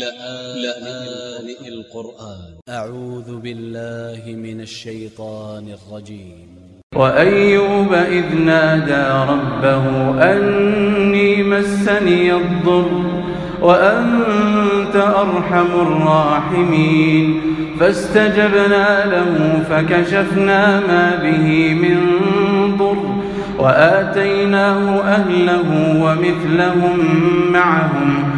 لآن القرآن. أ ع و ذ ب ا ل ل ه من ا ل ش ي ط ا ن ا ل ج ي م وأيوب إذ نادى ربه أني مسني الضر وأنت أرحم الراحمين. فاستجبنا له فكشفنا ما به من ضر وآتيناه أهله ومثلهم معهم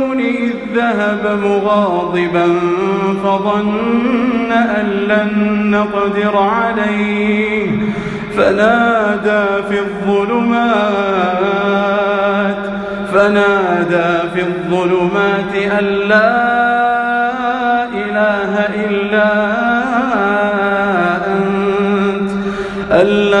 ذهب مغاضبا فظن أن لن نقدر عليه. فنادى في الظلمات فنادى في الظلمات أن لا إله إلا أنت أن لا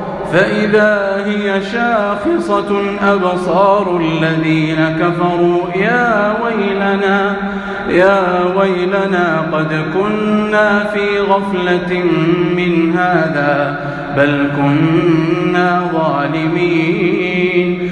فإذا هي شاخصة أبصار الذين كفروا يا ويلنا يا ويلنا قد كنا في غفلة من هذا بل كنا ظالمين.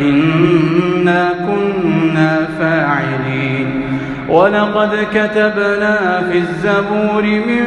إنا كنا فاعلين ولقد كتبنا في الزبور من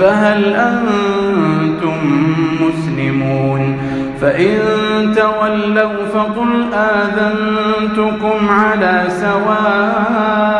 فهل أنتم مسلمون؟ فإن تولوا فقل آذنتكم على سواء